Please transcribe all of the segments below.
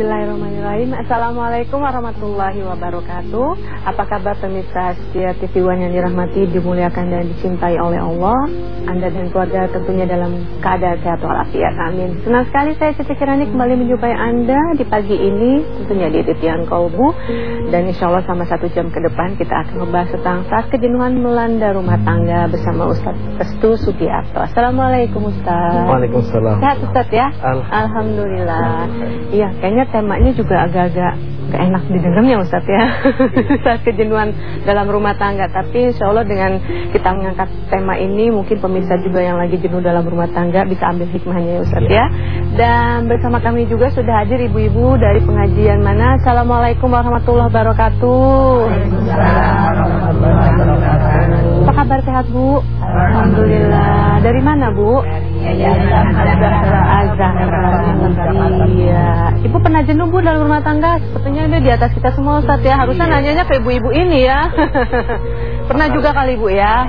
Bismillahirrahmanirrahim. Assalamualaikum warahmatullahi wabarakatuh. Apa kabar pemirsa setia TV One yang dirahmati, dimuliakan dan dicintai oleh Allah? Anda dan keluarga tentunya dalam keadaan sehat walafiat. Amin. Senang sekali saya Siti Kirani kembali menjumpai Anda di pagi ini Tentunya di Titian Kolbu Dan insya Allah sama satu jam ke depan kita akan membahas tentang saat kejenuhan melanda rumah tangga Bersama Ustaz Testu Sugiarto. Assalamualaikum Ustaz Waalaikumsalam. Sehat Ustaz ya? Alhamdulillah, Iya kayaknya temanya juga agak-agak gak enak didengarnya Ustaz ya. Saat kejenuhan dalam rumah tangga. Tapi insya Allah dengan kita mengangkat tema ini mungkin pemirsa juga yang lagi jenuh dalam rumah tangga bisa ambil hikmahnya ya Ustaz ya. Dan bersama kami juga sudah hadir ibu-ibu dari pengajian mana? Assalamualaikum warahmatullahi wabarakatuh. Apa kabar sehat Bu? Alhamdulillah. Dari mana Bu? Azahra Iya Ibu pernah jenuh Bu dalam rumah tangga? Sepertinya ini di atas kita semua Ustaz ya Harusnya iya. nanyanya ke ibu-ibu ini ya Pernah juga kali Bu ya?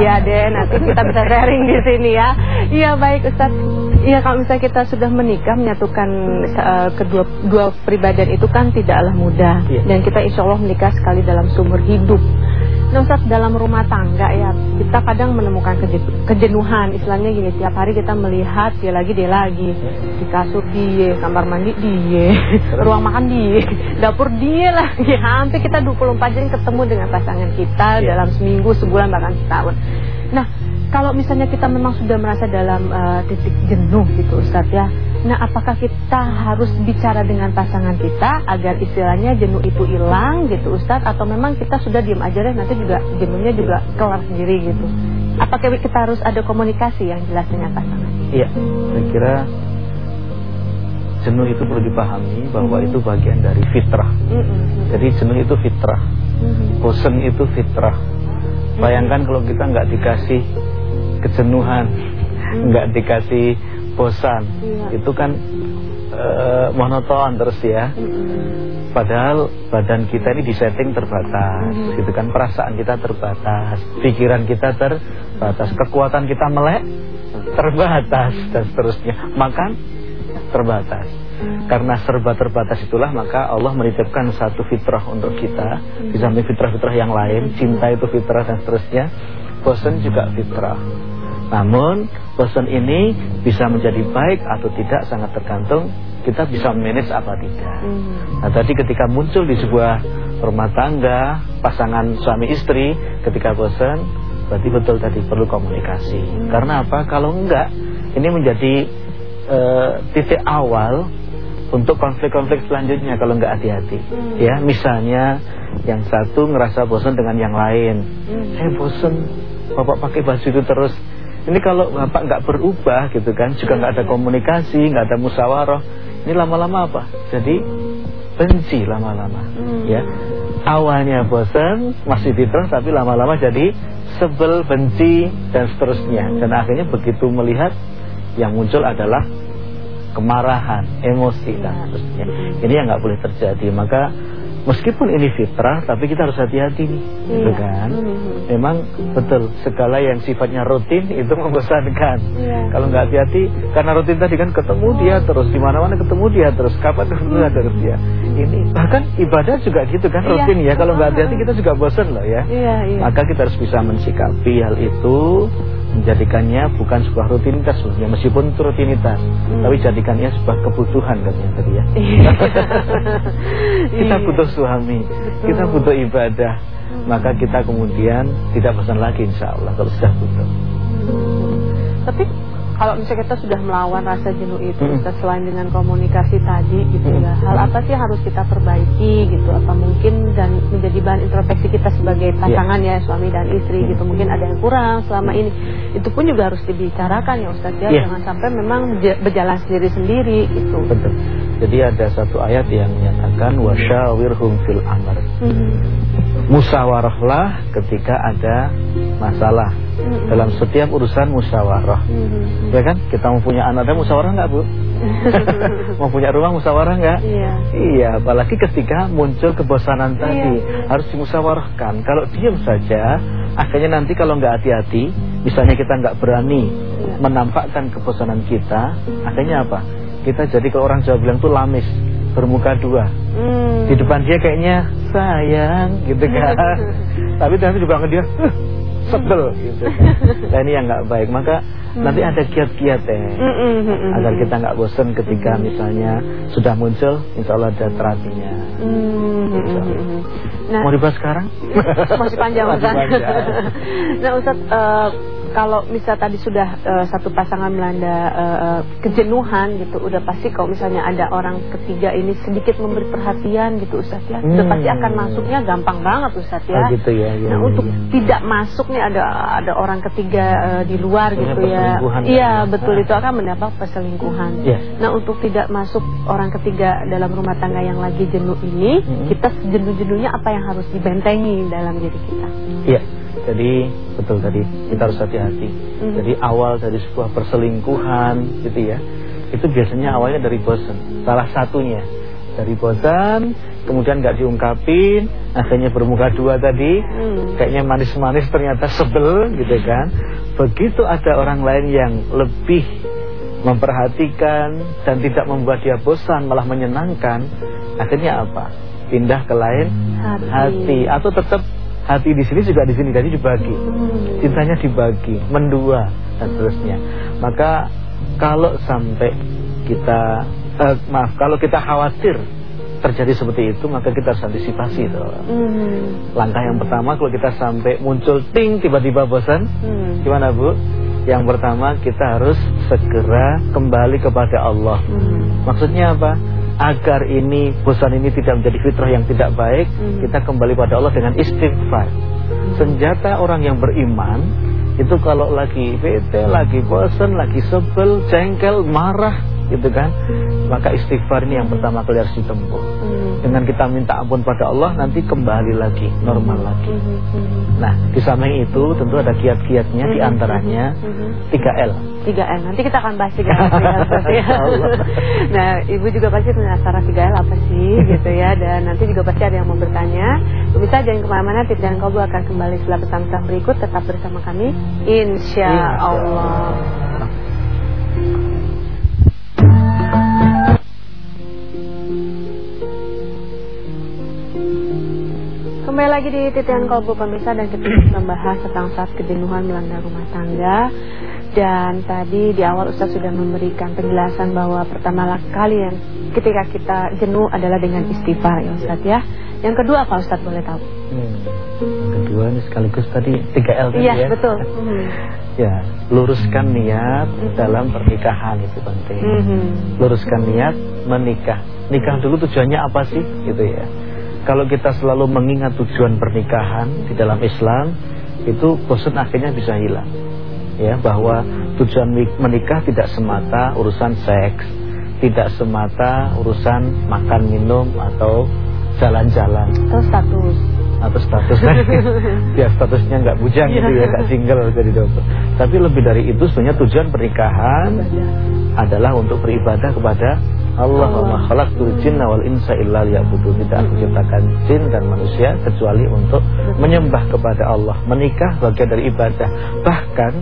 Iya deh nanti kita bisa sharing di sini ya Iya baik Ustaz Iya kalau misalnya kita sudah menikah menyatukan uh, kedua dua pribadian itu kan tidaklah mudah iya. dan kita insya Allah menikah sekali dalam sumber hidup. Nah Ustaz dalam rumah tangga ya kita kadang menemukan kejenuhan. Istilahnya gini tiap hari kita melihat dia lagi dia lagi. Di kasur dia kamar mandi dia ruang makan dia dapur dia lagi. Hampir kita 24 jam ketemu dengan pasangan kita yeah. dalam seminggu sebulan bahkan setahun. Nah kalau misalnya kita memang sudah merasa dalam uh, titik jenuh gitu Ustaz ya Nah apakah kita harus bicara dengan pasangan kita agar istilahnya jenuh itu hilang gitu Ustaz Atau memang kita sudah diam aja deh nanti juga jenuhnya juga keluar sendiri gitu Apakah kita harus ada komunikasi yang jelas dengan pasangan? Iya saya kira jenuh itu perlu dipahami bahwa mm -hmm. itu bagian dari fitrah mm -hmm. Jadi jenuh itu fitrah mm -hmm. Bosen itu fitrah Bayangkan kalau kita nggak dikasih kejenuhan, hmm. nggak dikasih bosan, iya. itu kan uh, monoton terus ya. Hmm. Padahal badan kita ini disetting terbatas, hmm. gitu kan perasaan kita terbatas, pikiran kita terbatas, kekuatan kita melek terbatas dan seterusnya. Makan terbatas. Karena serba terbatas itulah maka Allah menitipkan satu fitrah untuk kita Di samping fitrah-fitrah yang lain Cinta itu fitrah dan seterusnya Bosan juga fitrah namun bosan ini bisa menjadi baik atau tidak sangat tergantung kita bisa manage apa tidak. Hmm. Nah tadi ketika muncul di sebuah rumah tangga pasangan suami istri ketika bosan berarti betul tadi perlu komunikasi. Hmm. Karena apa? Kalau enggak ini menjadi uh, titik awal untuk konflik-konflik selanjutnya kalau enggak hati-hati. Hmm. Ya, misalnya yang satu ngerasa bosan dengan yang lain. Hmm. Saya bosan Bapak pakai baju itu terus ini kalau Bapak nggak berubah gitu kan, juga nggak ada komunikasi, nggak ada musyawarah, ini lama-lama apa? Jadi benci lama-lama, hmm. ya. Awalnya bosan, masih fitrah, tapi lama-lama jadi sebel, benci dan seterusnya. Dan akhirnya begitu melihat yang muncul adalah kemarahan, emosi dan seterusnya. Ini yang nggak boleh terjadi. Maka Meskipun ini fitrah, tapi kita harus hati-hati nih, iya. gitu kan? Hmm. Memang betul segala yang sifatnya rutin itu membosankan. Iya. Kalau nggak hati-hati, karena rutin tadi kan ketemu dia terus di mana-mana ketemu dia terus, kapan ketemu dia terus dia. Ini bahkan ibadah juga gitu kan iya. rutin ya. Kalau nggak hati-hati kita juga bosan loh ya. Iya, iya. Maka kita harus bisa mensikapi hal itu menjadikannya bukan sebuah rutinitas sebenarnya meskipun itu rutinitas hmm. tapi jadikannya sebuah kebutuhan katanya tadi ya iya. kita butuh suami Betul. kita butuh ibadah hmm. maka kita kemudian tidak pesan lagi insya Allah kalau sudah butuh hmm. tapi kalau misalnya kita sudah melawan rasa jenuh itu hmm. selain dengan komunikasi tadi gitu hmm. ya hal apa sih harus kita perbaiki gitu apa mungkin dan menjadi bahan introspeksi kita sebagai iya. pasangan yeah. ya suami dan istri hmm. gitu mungkin ada yang kurang selama ini itu pun juga harus dibicarakan ya Ustaz ya yeah. jangan sampai memang berjalan sendiri-sendiri gitu betul jadi ada satu ayat yang menyatakan wasyawirhum fil amr hmm. Musyawarahlah ketika ada masalah hmm. dalam setiap urusan musyawarah hmm. Ya kan? Kita mau punya anak dan musyawarah enggak, Bu? mau punya rumah musyawarah enggak? Iya. Iya, apalagi ketika muncul kebosanan iya. tadi, harus dimusyawarahkan. Kalau diam saja, akhirnya nanti kalau enggak hati-hati, misalnya kita enggak berani menampakkan kebosanan kita, akhirnya apa? Kita jadi kalau orang Jawa bilang tuh lamis. Bermuka dua. Hmm. Di depan dia kayaknya sayang gitu kan. Tapi nanti juga dia uh, sebel gitu kan. Nah ini yang nggak baik. Maka hmm. nanti ada kiat-kiat ya. Hmm, agar kita nggak bosan ketika misalnya sudah muncul, insya Allah ada terapinya. Nah, Mau dibahas sekarang? Masih panjang, Masih panjang. nah Ustaz, uh, kalau misal tadi sudah uh, satu pasangan melanda uh, kejenuhan gitu, udah pasti kalau misalnya ada orang ketiga ini sedikit memberi perhatian gitu Ustaz ya, hmm. udah pasti akan masuknya gampang banget Ustaz ya. Oh, gitu ya, ya nah ya, untuk ya. tidak masuk nih ada ada orang ketiga uh, di luar gitu ya. Iya betul nah. itu akan mendapat perselingkuhan. Yeah. Nah untuk tidak masuk orang ketiga dalam rumah tangga yang lagi jenuh ini, hmm. kita jenuh-jenuhnya apa yang harus dibentengi dalam diri kita? Iya. Yeah. Jadi betul tadi kita harus hati-hati. Mm. Jadi awal dari sebuah perselingkuhan gitu ya. Itu biasanya awalnya dari bosan. Salah satunya dari bosan, kemudian nggak diungkapin, akhirnya bermuka dua tadi, mm. kayaknya manis-manis ternyata sebel gitu kan. Begitu ada orang lain yang lebih memperhatikan dan tidak membuat dia bosan, malah menyenangkan, akhirnya apa? Pindah ke lain hati, hati. atau tetap Hati di sini juga di sini tadi dibagi. Cintanya dibagi, mendua dan seterusnya. Maka kalau sampai kita eh, maaf, kalau kita khawatir terjadi seperti itu maka kita harus antisipasi itu. Hmm. Langkah yang pertama kalau kita sampai muncul ting tiba-tiba bosan, hmm. gimana Bu? Yang pertama kita harus segera kembali kepada Allah. Hmm. Maksudnya apa? Agar ini bosan ini tidak menjadi fitrah yang tidak baik, hmm. kita kembali pada Allah dengan istighfar. Hmm. Senjata orang yang beriman itu kalau lagi bete, lagi bosan, lagi sebel, jengkel, marah, gitu kan, maka istighfar ini yang pertama kali harus ditempuh. Hmm. Dengan kita minta ampun pada Allah, nanti kembali lagi normal lagi. Hmm. Nah, di samping itu tentu ada kiat-kiatnya, hmm. di antaranya 3L. 3L. Nanti kita akan bahas 3L. ya. nah, Ibu juga pasti penasaran 3L apa sih gitu ya. Dan nanti juga pasti ada yang mau bertanya. Bisa jangan ke mana-mana, Tip dan Kobo akan kembali setelah pesan-pesan berikut. Tetap bersama kami. Insya Allah. Kembali lagi di titian kolbu pemirsa dan kita membahas tentang saat kejenuhan melanda rumah tangga dan tadi di awal Ustaz sudah memberikan penjelasan bahwa pertama kali yang ketika kita jenuh adalah dengan istighfar ya Ustaz ya. Yang kedua apa Ustaz boleh tahu? Hmm. Kedua ini sekaligus tadi 3L tadi iya, ya. betul. Hmm. Ya, luruskan niat hmm. dalam pernikahan itu penting. Hmm. Luruskan niat menikah. Nikah dulu tujuannya apa sih? Gitu ya. Kalau kita selalu mengingat tujuan pernikahan di dalam Islam, itu bosan akhirnya bisa hilang. Ya, bahwa tujuan menikah tidak semata urusan seks, tidak semata urusan makan minum atau jalan-jalan. Atau status. Atau status. ya statusnya nggak bujang gitu ya, nggak single jadi double. Tapi lebih dari itu sebenarnya tujuan pernikahan adalah untuk beribadah kepada Allah wa khalaqtul jinna wal insa illa liya'budun. Tidak aku ciptakan jin dan manusia kecuali untuk menyembah kepada Allah. Menikah bagian dari ibadah. Bahkan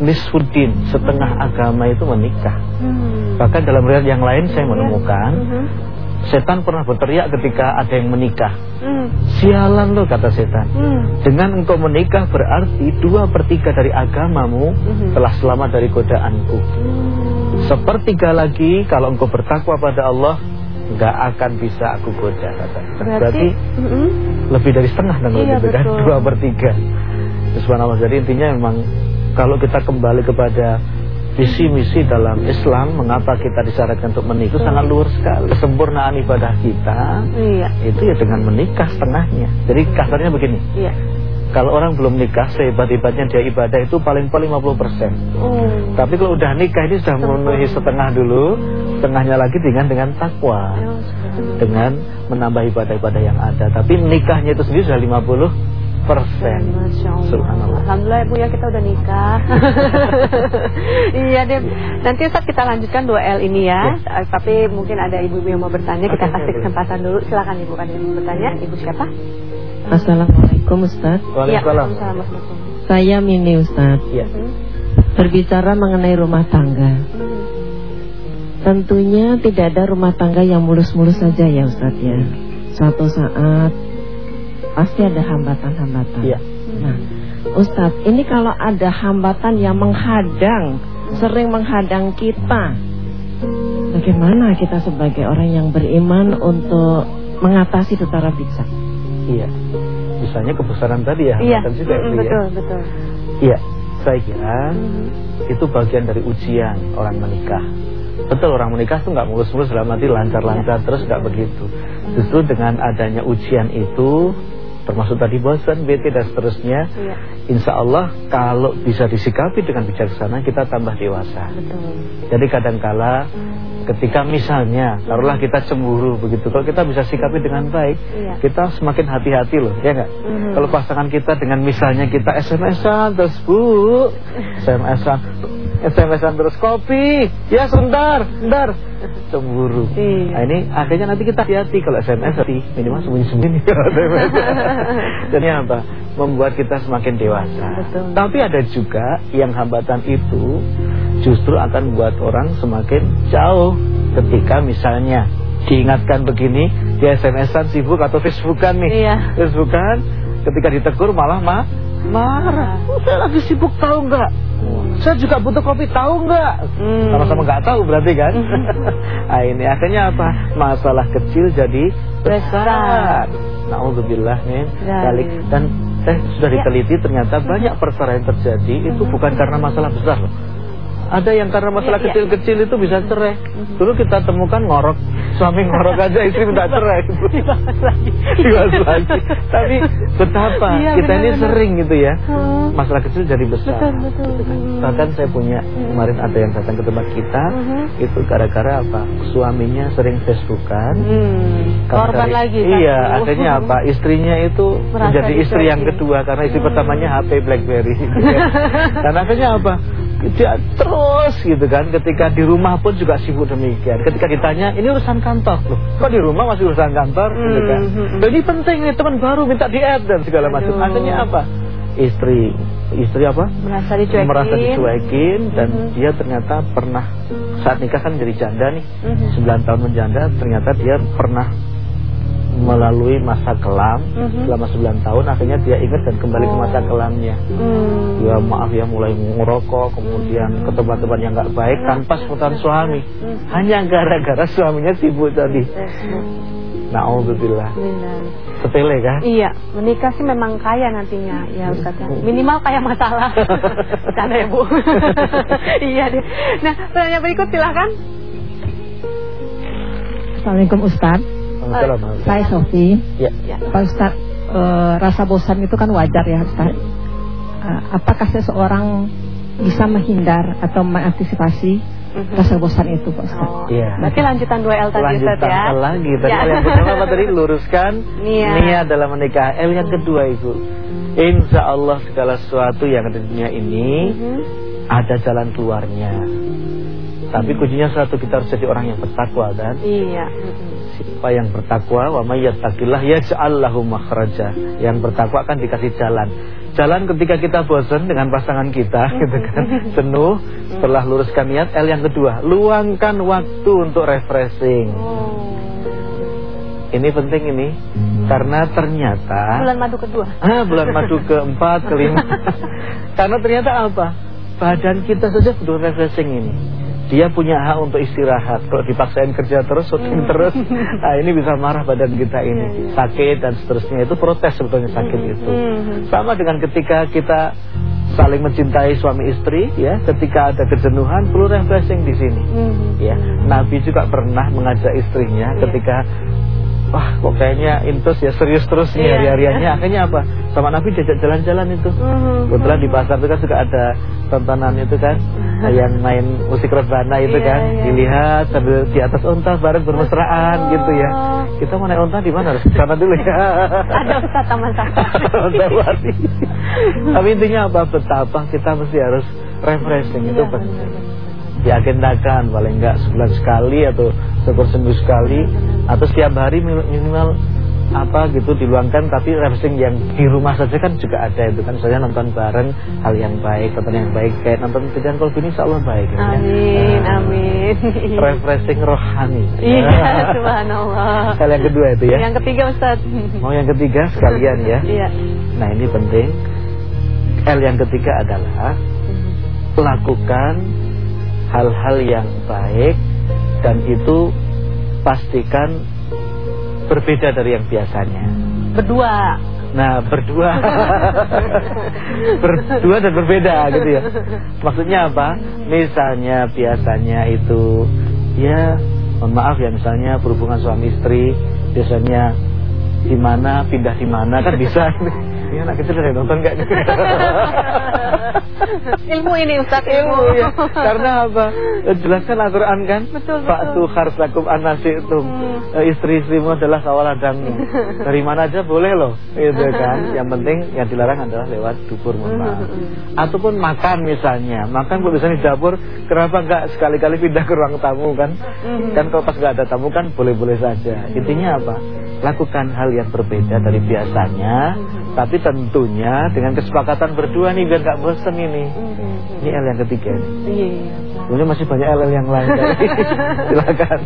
nisfuddin, setengah agama itu menikah. Hmm. Bahkan dalam riwayat yang lain saya menemukan hmm. Setan pernah berteriak ketika ada yang menikah. Hmm. Sialan lo kata setan. Dengan engkau menikah berarti dua per tiga dari agamamu telah selamat dari godaanku. Sepertiga lagi kalau engkau bertakwa pada Allah nggak akan bisa aku goda kata. Berarti, Berarti mm -hmm. lebih dari setengah dan iya, gitu kan dua per tiga. Subhanallah. Jadi intinya memang kalau kita kembali kepada visi misi dalam Islam mengapa kita disyaratkan untuk menikah hmm. sangat luar sekali kesempurnaan ibadah kita iya. itu ya dengan menikah setengahnya jadi kasarnya begini iya. Kalau orang belum nikah, sehebat-hebatnya dia ibadah itu paling-paling 50%. Hmm. Tapi kalau udah nikah ini sudah memenuhi setengah dulu, setengahnya lagi dengan dengan takwa. Ya, dengan menambah ibadah-ibadah yang ada. Tapi nikahnya itu sendiri sudah 50 persen. Subhanallah. Alhamdulillah Ibu ya kita udah nikah. iya deh. Nanti saat kita lanjutkan 2L ini ya. ya. Tapi mungkin ada ibu-ibu yang mau bertanya. Kita kasih kesempatan dulu. Silakan Ibu kan yang mau bertanya. Ibu siapa? Assalamualaikum Ustaz Waalaikumsalam ya, Saya Mini Ustaz ya. Berbicara mengenai rumah tangga Tentunya tidak ada rumah tangga yang mulus-mulus saja ya Ustadz ya. Suatu saat pasti ada hambatan-hambatan. Iya. Nah, Ustadz, ini kalau ada hambatan yang menghadang, sering menghadang kita, bagaimana kita sebagai orang yang beriman untuk mengatasi itu taraf bisa? Iya. Misalnya kebesaran tadi ya, Iya, hambatan juga mm, itu ya. betul, betul. Iya, saya kira itu bagian dari ujian orang menikah. Betul orang menikah tuh nggak mulus-mulus dalam arti lancar-lancar terus nggak begitu. Justru dengan adanya ujian itu termasuk tadi bosan, bete dan seterusnya, Iya. insya Allah kalau bisa disikapi dengan bijaksana kita tambah dewasa. Betul. Jadi kadangkala ketika misalnya taruhlah kita cemburu begitu, kalau kita bisa sikapi dengan baik, Iya. kita semakin hati-hati loh, ya nggak? Mhm. Kalau pasangan kita dengan misalnya kita SMS-an terus bu, SMS-an, SMS-an terus kopi, ya sebentar, sebentar, cemburu. Iya. Nah ini akhirnya nanti kita hati-hati kalau SMS hati minimal sembunyi-sembunyi. Jadi apa? Membuat kita semakin dewasa. Betul. Tapi ada juga yang hambatan itu justru akan membuat orang semakin jauh ketika misalnya diingatkan begini, di SMS-an sibuk atau Facebookan nih. Iya. Facebookan ketika ditegur malah ma marah. Saya lagi sibuk tahu nggak? Saya juga butuh kopi tahu nggak? Hmm. Sama-sama nggak tahu berarti kan? nah ini akhirnya apa? Masalah kecil jadi besar. Nauzubillah min dzalik. Dan eh sudah Ya. diteliti ternyata banyak perkara yang terjadi itu bukan karena masalah besar loh. Ada yang karena masalah Ya, ya. kecil-kecil itu bisa cerai. Dulu kita temukan ngorok, suami ngorok aja istri minta cerai. Dibahas lagi. Dibahas lagi. Tapi betapa Iya, kita ini benar-benar. sering gitu ya. Hmm. Masalah kecil jadi besar. Betul, betul. Gitu kan. Hmm. Bahkan saya punya kemarin ada yang datang ke tempat kita Mhm. itu gara-gara apa? Suaminya sering Facebookan. Hmm. Korban dari- lagi. Iya, satu. akhirnya apa? Istrinya itu Merasa menjadi istri yang kedua karena istri Hmm. pertamanya HP BlackBerry. gitu kan. Dan akhirnya apa? Dia terus gitu kan. Ketika di rumah pun juga sibuk demikian. Ketika ditanya, ini urusan kantor loh. Kok di rumah masih urusan kantor? Gitu kan. Hmm, hmm, hmm. "Loh, Ini penting nih teman baru minta di add dan segala macam. Akhirnya apa? Istri, istri apa? Merasa dicuekin. Merasa dicuekin dan Mhm. dia ternyata pernah saat nikah kan jadi janda nih. Mhm. 9 tahun menjanda ternyata dia pernah melalui masa kelam Mhm. selama 9 tahun akhirnya dia ingat dan kembali ke masa Oh. kelamnya Hmm. ya maaf ya mulai ngerokok kemudian ke tempat-tempat yang nggak baik tanpa seputaran suami Mhm. hanya gara-gara suaminya sibuk tadi Facebook. Na'udzubillah sepele kan Iya, menikah sih memang kaya nantinya ya Ustaz ya. Minimal kaya masalah. Bercanda ya Bu. iya deh. Nah, pertanyaan berikut silahkan. Assalamualaikum Ustaz, Assalamualaikum saya Sofi. ya Ya. Pak Ustaz, eh, rasa bosan itu kan wajar ya Ustaz. Eh, apakah seseorang bisa menghindar atau mengantisipasi Mhm. rasa bosan itu Pak Ustaz? Oh, Iya. Berarti lanjutan 2L tadi Ustaz lanjutan ya. L lagi tadi Ya. L yang pertama apa tadi luruskan Niat. niat dalam menikah L yang kedua ibu Insya Allah segala sesuatu yang ada di dunia ini Mhm. ada jalan keluarnya. Tapi kuncinya satu kita harus jadi orang yang bertakwa kan. Iya. Siapa yang bertakwa wa may yattaqillah yaj'al lahu makhraja. Yang bertakwa kan dikasih jalan. Jalan ketika kita bosan dengan pasangan kita gitu kan. Jenuh setelah luruskan niat L yang kedua, luangkan waktu untuk refreshing. Oh. Ini penting ini karena ternyata Bulan madu kedua. Ah, bulan madu keempat, kelima. Karena ternyata apa? Badan kita saja butuh refreshing ini. Dia punya hak untuk istirahat. Kalau dipaksain kerja terus, syuting terus, nah ini bisa marah badan kita ini. Sakit dan seterusnya. Itu protes sebetulnya sakit itu. Mhm. Sama dengan ketika kita saling mencintai suami istri, ya, ketika ada kejenuhan perlu refreshing di sini. Ya, Nabi juga pernah mengajak istrinya Iya. ketika wah kok kayaknya intus ya serius terus nih Iya. hari-hariannya akhirnya apa sama Nabi diajak jalan-jalan itu Mhm. kebetulan di pasar itu kan juga ada tontonan itu kan yang main musik rebana itu Iya, kan iya. dilihat sambil di atas unta bareng bermesraan Oh. gitu ya kita mau naik unta di mana harus sana dulu ya Ada Ustaz Taman Safari. Tapi intinya apa betapa kita mesti harus refreshing itu Iya, penting. Diagendakan paling enggak sebulan sekali atau seper seminggu sekali atau setiap hari minimal apa gitu diluangkan tapi refreshing yang di rumah saja kan juga ada itu kan. Saya nonton bareng hal yang baik tonton yang baik kayak nonton Tijan Kolbini insya Allah baik gitu, amin ya. amin. refreshing rohani. Iya subhanallah. Hal yang kedua itu ya. Yang ketiga Ustaz. Mau yang ketiga sekalian ya. Iya. Nah ini penting. L yang ketiga adalah lakukan hal-hal yang baik dan itu pastikan berbeda dari yang biasanya. Berdua. Nah, berdua. berdua dan berbeda gitu ya. Maksudnya apa? Misalnya biasanya itu ya mohon maaf ya misalnya berhubungan suami istri biasanya di mana pindah di mana kan bisa ini anak kecil udah nonton gak? ilmu ini Ustaz ilmu ya. Karena apa? Jelaskan Al-Quran kan? Betul, Pak tuh harsakum anasi itu hmm. Eh, istri-istrimu adalah dan Dari mana aja boleh loh, itu kan. Yang penting yang dilarang adalah lewat dapur mohon maaf. Hmm, hmm, Ataupun makan misalnya, makan kalau misalnya di dapur, kenapa enggak sekali-kali pindah ke ruang tamu kan? Kan kalau pas enggak ada tamu kan boleh-boleh saja. Intinya apa? Lakukan hal yang berbeda dari biasanya tapi tentunya dengan kesepakatan berdua nih biar gak bosan ini. Ini L yang ketiga nih. Iya. Sebenarnya masih banyak L yang lain. Silakan.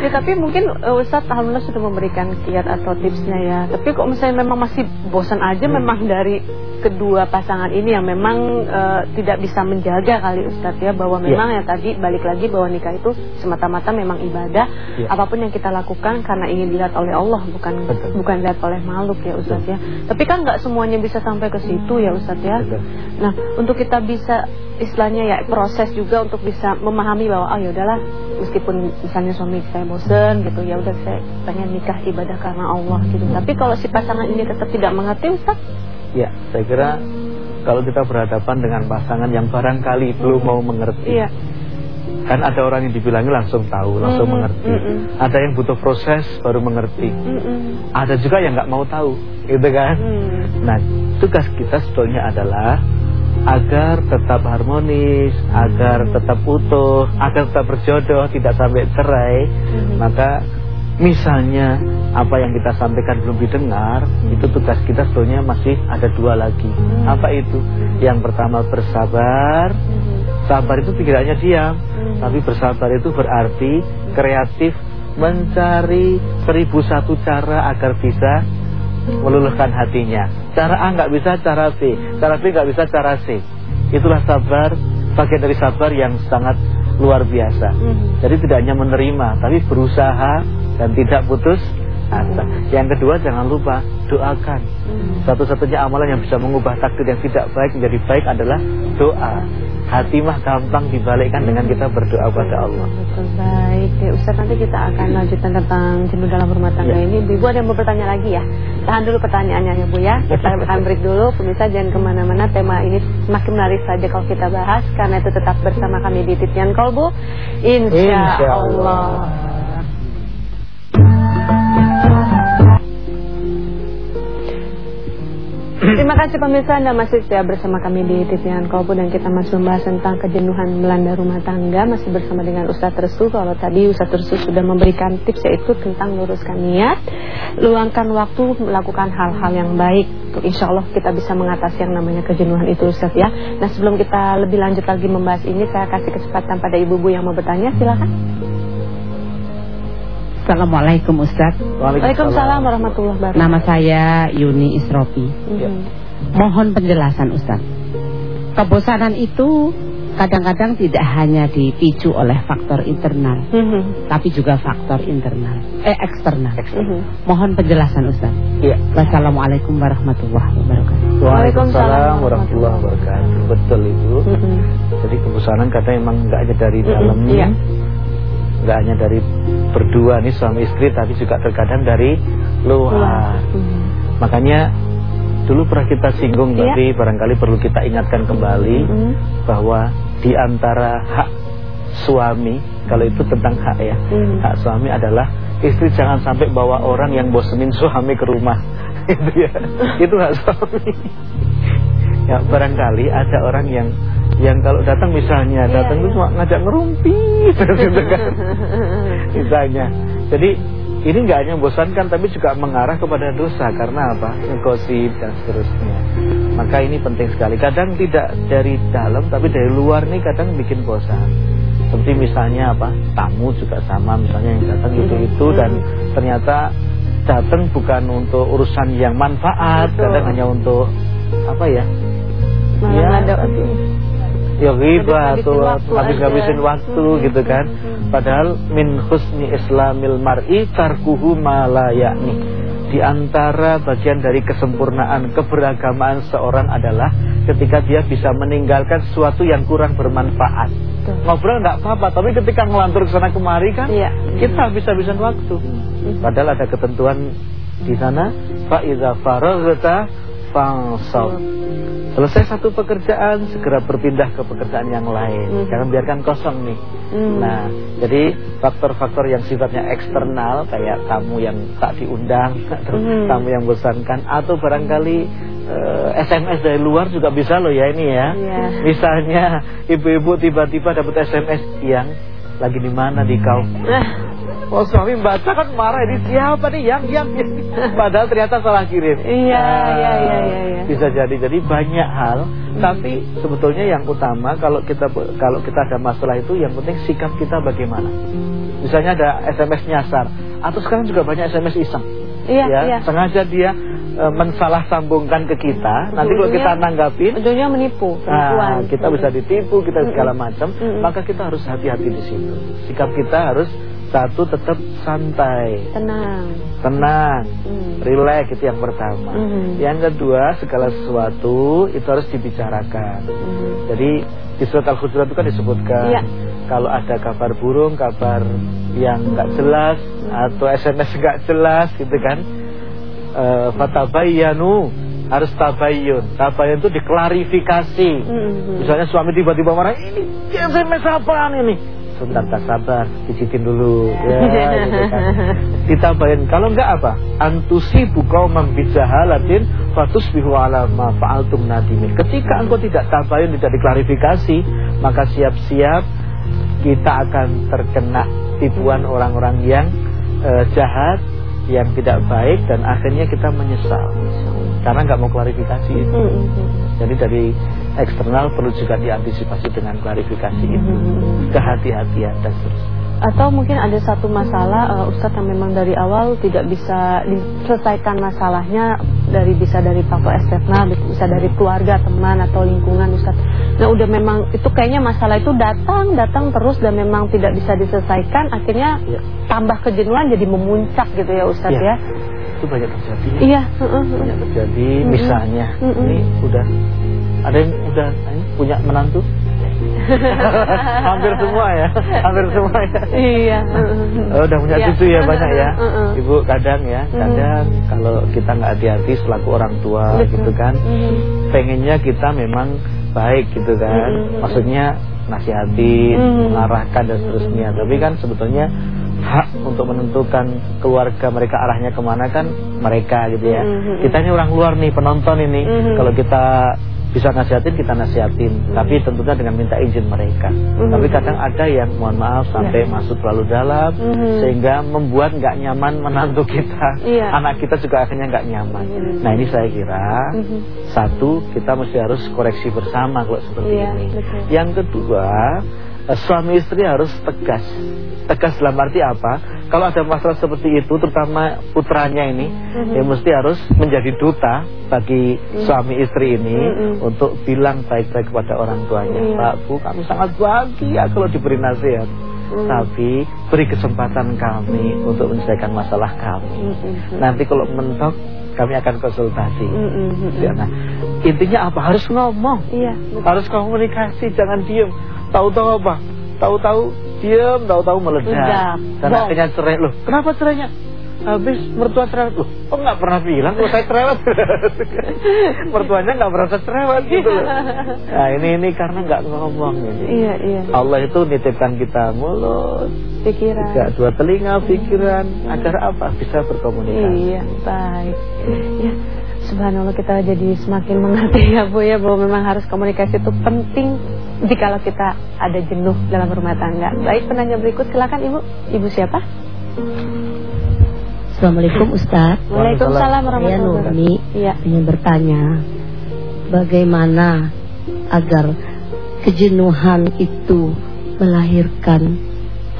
ya tapi mungkin uh, Ustadz Alhamdulillah sudah memberikan kiat atau tipsnya ya Tapi kok misalnya memang masih bosan aja hmm. memang dari kedua pasangan ini yang memang uh, tidak bisa menjaga kali Ustadz ya Bahwa ya. memang yeah. ya tadi balik lagi bahwa nikah itu semata-mata memang ibadah yeah. Apa pun yang kita lakukan karena ingin dilihat oleh Allah bukan Betul. bukan dilihat oleh makhluk ya Ustadz ya Tapi kan nggak semuanya bisa sampai ke situ ya Ustadz ya Betul. Nah untuk kita bisa istilahnya ya proses juga untuk bisa memahami bahwa oh ya udahlah meskipun misalnya suami saya bosen gitu ya udah saya pengen nikah ibadah karena Allah gitu tapi kalau si pasangan ini tetap tidak mengerti Ustaz ya saya kira kalau kita berhadapan dengan pasangan yang barangkali belum mau mengerti iya. kan ada orang yang dibilangi langsung tahu langsung mm -hmm. mengerti mm -hmm. ada yang butuh proses baru mengerti mm -hmm. ada juga yang nggak mau tahu gitu kan mm. nah tugas kita sebetulnya adalah agar tetap harmonis, agar tetap utuh, agar tetap berjodoh, tidak sampai cerai, hmm. maka misalnya apa yang kita sampaikan belum didengar, hmm. itu tugas kita sebetulnya masih ada dua lagi. Hmm. Apa itu? Yang pertama bersabar. Sabar itu pikirannya diam, tapi bersabar itu berarti kreatif mencari seribu satu cara agar bisa meluluhkan hatinya. Cara A nggak bisa, cara B. Cara B nggak bisa, cara C. Itulah sabar, bagian dari sabar yang sangat luar biasa. Mm -hmm. Jadi tidak hanya menerima, tapi berusaha dan tidak putus asa. Yang kedua jangan lupa doakan. Mm. Satu-satunya amalan yang bisa mengubah takdir yang tidak baik menjadi baik adalah doa hati mah gampang dibalikkan dengan kita berdoa pada Allah. Betul baik. Ya Ustaz nanti kita akan lanjutkan tentang jenuh dalam rumah tangga ya. ini. Ibu ada yang mau bertanya lagi ya? Tahan dulu pertanyaannya ya Bu ya. Kita akan break dulu. Pemirsa jangan ke mana-mana. Tema ini semakin menarik saja kalau kita bahas karena itu tetap bersama kami di Titian Kolbu. Insya, Insya Allah. Allah. Terima kasih pemirsa Anda masih setia bersama kami di Titian Kolbu dan kita masih membahas tentang kejenuhan melanda rumah tangga masih bersama dengan Ustadz Resu. Kalau tadi Ustadz Resu sudah memberikan tips yaitu tentang luruskan niat, luangkan waktu melakukan hal-hal yang baik. Insya Allah kita bisa mengatasi yang namanya kejenuhan itu Ustadz ya. Nah sebelum kita lebih lanjut lagi membahas ini saya kasih kesempatan pada ibu-ibu yang mau bertanya silakan. Assalamualaikum Ustaz Waalaikumsalam warahmatullahi wabarakatuh Nama saya Yuni Isropi ya. Mohon penjelasan Ustaz Kebosanan itu kadang-kadang tidak hanya dipicu oleh faktor internal mm -hmm. Tapi juga faktor internal Eh eksternal mm -hmm. Mohon penjelasan Ustaz ya. Wassalamualaikum warahmatullahi wabarakatuh Waalaikumsalam warahmatullahi wabarakatuh Betul itu mm -hmm. Jadi kebosanan kadang emang nggak ada dari dalam mm -hmm. yeah nggak hanya dari berdua nih suami istri tapi juga terkadang dari luar. Hmm. Makanya dulu pernah kita singgung ya. tapi barangkali perlu kita ingatkan kembali hmm. bahwa di antara hak suami kalau itu tentang hak ya hmm. hak suami adalah istri jangan sampai bawa orang yang bosenin suami ke rumah itu ya itu hak suami ya barangkali ada orang yang yang kalau datang misalnya datang itu cuma ngajak ngerumpi gitu kan misalnya jadi ini nggak hanya membosankan tapi juga mengarah kepada dosa karena apa? Ngosip dan seterusnya. Maka ini penting sekali. Kadang tidak dari dalam tapi dari luar nih kadang bikin bosan. Seperti misalnya apa? Tamu juga sama misalnya yang datang itu itu dan ternyata datang bukan untuk urusan yang manfaat, Betul. kadang hanya untuk apa ya? Malah ya, ada tadi. Ya Habis-habisin atau habis-habisin waktu Hmm. gitu kan. Padahal min husni islamil mar'i tarkuhu ma la ya'ni. Di antara bagian dari kesempurnaan keberagamaan seorang adalah ketika dia bisa meninggalkan sesuatu yang kurang bermanfaat. Betul. Ngobrol nggak apa-apa, tapi ketika ngelantur ke sana kemari kan Iya. kita habis-habisan waktu. Padahal ada ketentuan di sana fa iza faraghta fansab. Selesai satu pekerjaan, segera berpindah ke pekerjaan yang lain. Mhm. Jangan biarkan kosong nih. Mhm. Nah, jadi faktor-faktor yang sifatnya eksternal kayak tamu yang tak diundang, atau Mhm. tamu yang bosankan atau barangkali eh, SMS dari luar juga bisa loh ya ini ya. Iya. Misalnya ibu-ibu tiba-tiba dapat SMS yang lagi di mana di kau? Oh suami baca kan marah ini siapa nih yang yang padahal ternyata salah kirim. Iya, iya, iya, iya, iya. Bisa jadi jadi banyak hal, tapi sebetulnya yang utama kalau kita kalau kita ada masalah itu yang penting sikap kita bagaimana. Misalnya ada SMS nyasar atau sekarang juga banyak SMS iseng. Iya, ya, iya. sengaja dia e, mensalah sambungkan ke kita. Nanti kalau kita nanggapin Ujungnya menipu. Nah, kita bisa ditipu, kita segala macam, maka kita harus hati-hati di situ. Sikap kita harus satu tetap santai, Tenang. tenang, Hmm. rileks itu yang pertama. Mhm. Yang kedua, segala sesuatu itu harus dibicarakan. Mhm. Jadi di surat Al-Hujurat itu kan disebutkan Iya. kalau ada kabar burung, kabar yang nggak jelas atau SMS nggak jelas gitu kan. Eh, fatabayyanu harus tabayyun. Tabayyun itu diklarifikasi. Mhm. Misalnya suami tiba-tiba marah, ini SMS apaan ini? Sebentar, tak sabar, cicipin dulu. Ya, gitu kan. Ditabayin. Kalau enggak apa? Antusi bukau membijahalatin fatus bihu ala ma fa'altum nadimin. Ketika engkau tidak tabayun, tidak diklarifikasi, maka siap-siap kita akan terkena tipuan orang-orang yang eh, jahat, yang tidak baik, dan akhirnya kita menyesal. Karena nggak mau klarifikasi itu. Mhm. Jadi dari eksternal perlu juga diantisipasi dengan klarifikasi itu, Mhm. kehati-hatian dan seterusnya. Atau mungkin ada satu masalah uh, Ustadz yang memang dari awal tidak bisa diselesaikan masalahnya dari bisa dari faktor eksternal, bisa dari keluarga, teman atau lingkungan Ustadz. Nah udah memang itu kayaknya masalah itu datang, datang terus dan memang tidak bisa diselesaikan, akhirnya Ya. tambah kejenuhan jadi memuncak gitu ya Ustadz Ya. ya. Itu banyak terjadi. Iya. Banyak terjadi. Misalnya, ini udah ada yang udah ini, punya menantu? Hampir semua ya, hampir semua ya. Iya. Oh, udah punya Iya. cucu ya banyak ya. Ibu kadang ya, kadang kalau kita nggak hati-hati selaku orang tua Betul. gitu kan, pengennya kita memang baik gitu kan. Maksudnya nasihati, mengarahkan dan seterusnya. Tapi kan sebetulnya hak untuk menentukan keluarga mereka arahnya ke mana kan mereka gitu ya. Mhm. Kita ini orang luar nih penonton ini. Mhm. Kalau kita bisa nasihatin kita nasihatin, tapi tentunya dengan minta izin mereka. Mhm. Tapi kadang ada yang mohon maaf sampai masuk terlalu dalam Mhm. sehingga membuat nggak nyaman menantu kita, Iya. anak kita juga akhirnya nggak nyaman. Mhm. Nah ini saya kira Mhm. satu kita mesti harus koreksi bersama kalau seperti Iya, ini. betul. Yang kedua suami istri harus tegas. Tegas dalam arti apa? Kalau ada masalah seperti itu, terutama putranya ini, Mhm. ya mesti harus menjadi duta bagi suami istri ini Mhm. untuk bilang baik-baik kepada orang tuanya. Iya. Pak, Bu, kami sangat bahagia kalau diberi nasihat. Mhm. Tapi beri kesempatan kami untuk menyelesaikan masalah kami. Mhm. Nanti kalau mentok, kami akan konsultasi. Ya, nah, intinya apa? Harus ngomong. Iya. Harus komunikasi, jangan diem. Tahu-tahu apa? Tahu-tahu diem, tahu-tahu meledak. Meledak. Dan akhirnya cerai. Loh, kenapa cerainya? Habis mertua cerewet. Loh, kok nggak pernah bilang kalau saya cerewet? Mertuanya nggak merasa cerewet gitu loh. Nah, ini ini karena nggak ngomong ini. Iya, iya. Allah itu nitipkan kita mulut, Pikiran. juga dua telinga, pikiran, agar apa? Bisa berkomunikasi. Iya, baik. Ya, subhanallah kita jadi semakin mengerti ya Bu ya bahwa memang harus komunikasi itu penting jikalau kita ada jenuh dalam rumah tangga. Baik, penanya berikut silakan Ibu. Ibu siapa? Assalamualaikum Ustaz. Waalaikumsalam Saya warahmatullahi wabarakatuh. Nurmi Iya. ingin bertanya bagaimana agar kejenuhan itu melahirkan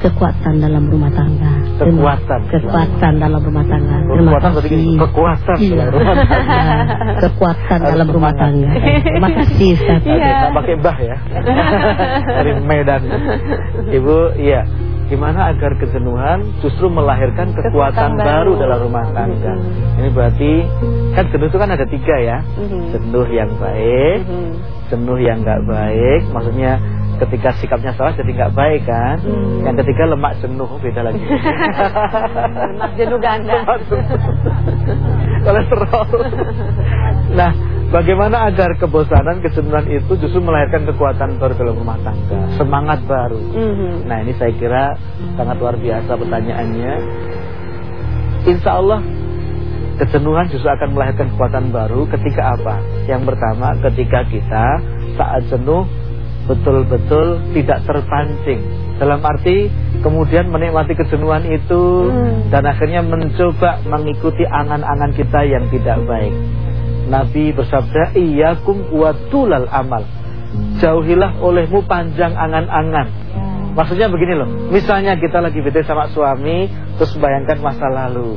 kekuatan dalam rumah tangga. Kekuatan. Kekuatan dalam rumah tangga. Terima Kekuatan kasih. kekuatan Iya. dalam rumah tangga. Kekuatan dalam rumah tangga. Terima kasih Ustaz. Iya. pakai bah ya. Dari Medan. Ibu, iya. Gimana agar kejenuhan justru melahirkan kekuatan Kekuatan baru baru. dalam rumah tangga. Mhm. Ini berarti kan jenuh itu kan ada tiga ya. Mhm. Jenuh yang baik, Mhm. jenuh yang nggak baik. Maksudnya ketika sikapnya salah jadi nggak baik kan. Hmm. Yang ketiga lemak jenuh beda lagi. Lemak jenuh ganda. Kolesterol. Nah, bagaimana agar kebosanan, kejenuhan itu justru melahirkan kekuatan baru dalam rumah tangga, semangat baru. Mhm. Nah, ini saya kira sangat luar biasa pertanyaannya. Insya Allah kejenuhan justru akan melahirkan kekuatan baru ketika apa? Yang pertama, ketika kita saat jenuh betul-betul tidak terpancing. Dalam arti kemudian menikmati kejenuhan itu Hmm. dan akhirnya mencoba mengikuti angan-angan kita yang tidak baik. Nabi bersabda, "Iyyakum wa tulal amal." Jauhilah olehmu panjang angan-angan. Maksudnya begini loh, misalnya kita lagi beda sama suami, terus bayangkan masa lalu.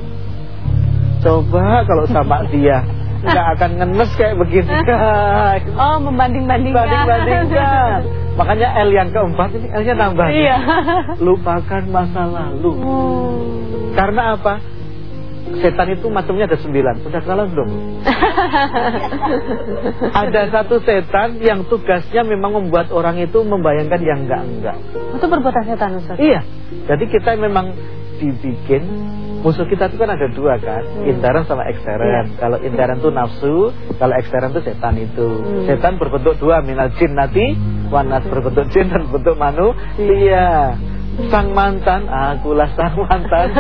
Coba kalau sama dia nggak akan ngenes kayak begini guys. Oh, membanding-bandingkan. Banding-bandingkan. Makanya L yang keempat ini L-nya nambah. Iya. Lupakan masa lalu. Oh. Karena apa? Setan itu macamnya ada sembilan. Udah kalah belum? ada satu setan yang tugasnya memang membuat orang itu membayangkan yang enggak-enggak. Itu perbuatan setan Ustaz. Iya. Jadi kita memang dibikin musuh kita itu kan ada dua kan, Hmm. intern sama ekstern. Kalau intern itu nafsu, kalau ekstern itu setan itu. Hmm. Setan berbentuk dua, minal jin nanti, wanas berbentuk jin dan berbentuk manusia. Sang mantan, akulah sang mantan.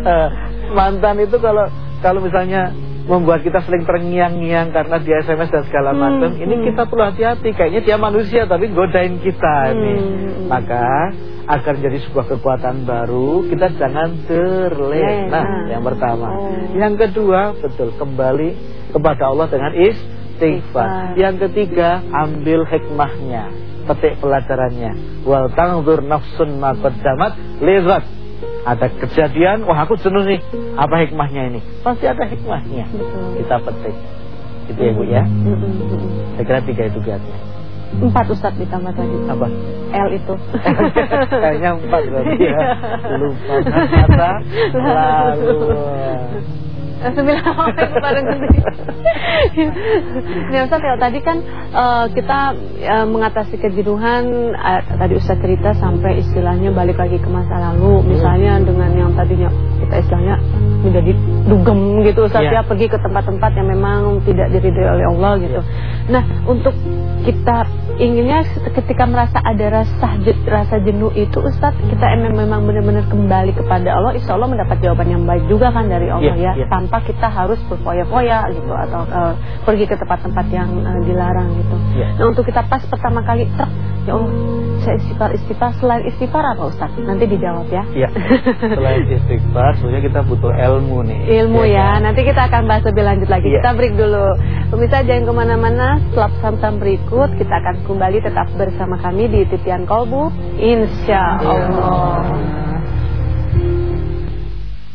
Eh, mantan itu kalau kalau misalnya membuat kita sering terngiang-ngiang karena dia SMS dan segala Hmm, macam, ini hmm. kita perlu hati-hati. Kayaknya dia manusia tapi godain kita nih. Hmm. Maka agar jadi sebuah kekuatan baru, kita jangan terlena. Lena. Yang pertama. Oh. Yang kedua, betul kembali kepada Allah dengan istighfar. Yang ketiga, ambil hikmahnya, petik pelajarannya. Wal tangdur nafsun ma qaddamat lizat. Ada kejadian, wah aku jenuh nih. Apa hikmahnya ini? Pasti ada hikmahnya. Betul. Kita petik. Itu ya Bu ya. Saya kira tiga itu biasanya. Empat Ustaz ditambah tadi. Apa? L itu. Kayaknya empat berarti ya. Lupa kata lalu. Sembilan orang bareng Nih Ustaz ya tadi kan eh, kita eh, mengatasi kejenuhan eh, tadi Ustaz cerita sampai istilahnya balik lagi ke masa lalu misalnya dengan yang tadinya kita istilahnya menjadi dugem gitu Ustaz Iya. ya pergi ke tempat-tempat yang memang tidak diridhoi oleh Allah gitu. Nah untuk kita inginnya ketika merasa ada rasa rasa jenuh itu Ustaz kita emang memang benar-benar kembali kepada Allah Insya Allah mendapat jawaban yang baik juga kan dari Allah Iya, ya iya. tanpa kita harus berfoya-foya gitu atau eh, pergi ke tempat-tempat yang eh, dilarang gitu. Iya. Nah untuk kita pas pertama kali truk ya Allah saya istighfar istighfar selain istighfar apa Ustaz? Nanti dijawab ya. Iya. Selain istighfar, sebenarnya kita butuh ilmu nih. Ilmu ya, kan? nanti kita akan bahas lebih lanjut lagi. Iya. Kita break dulu. Pemirsa jangan ke mana-mana. Setelah pesan-pesan berikut, kita akan kembali tetap bersama kami di Titian Kolbu. Insya Allah.